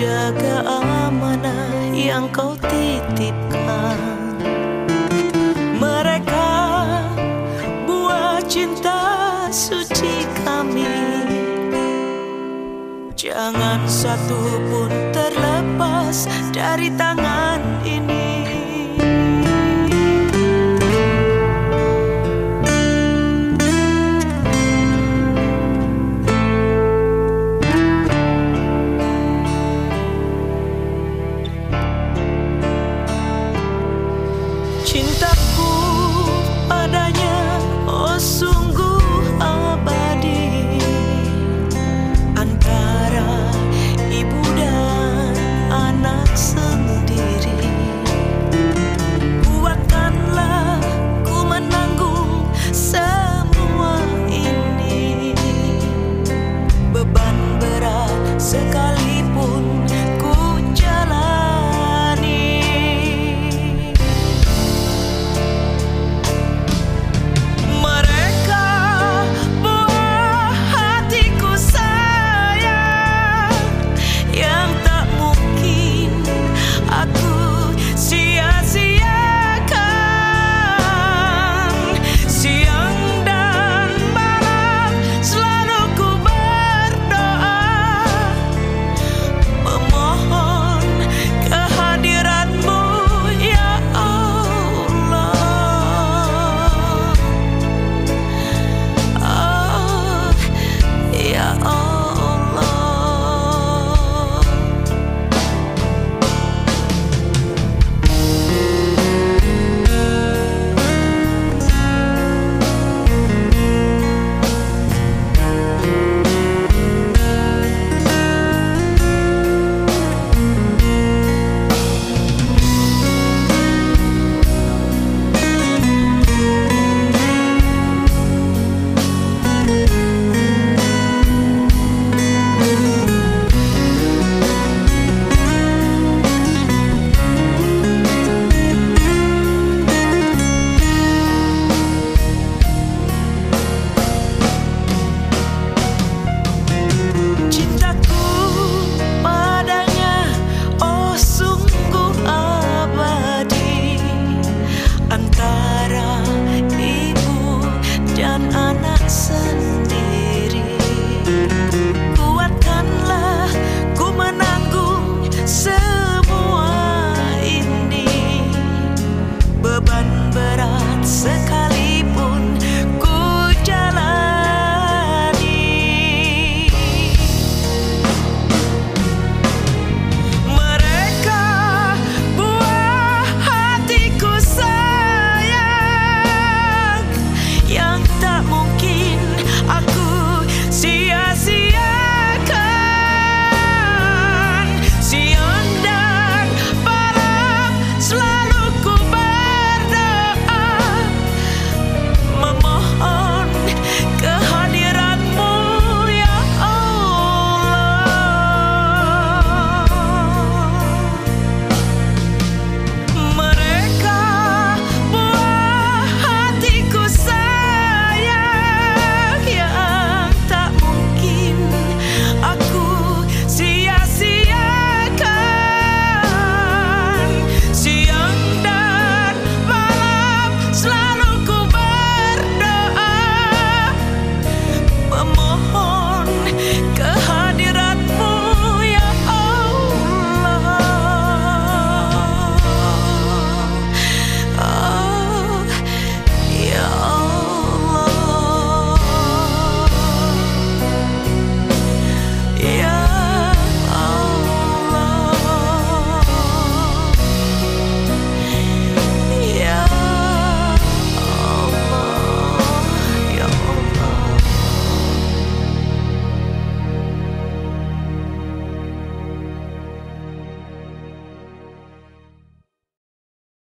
jaga amanah yang kau titipkan. Mereka buah cinta suci kami. Jangan satu pun terlepas dari tangan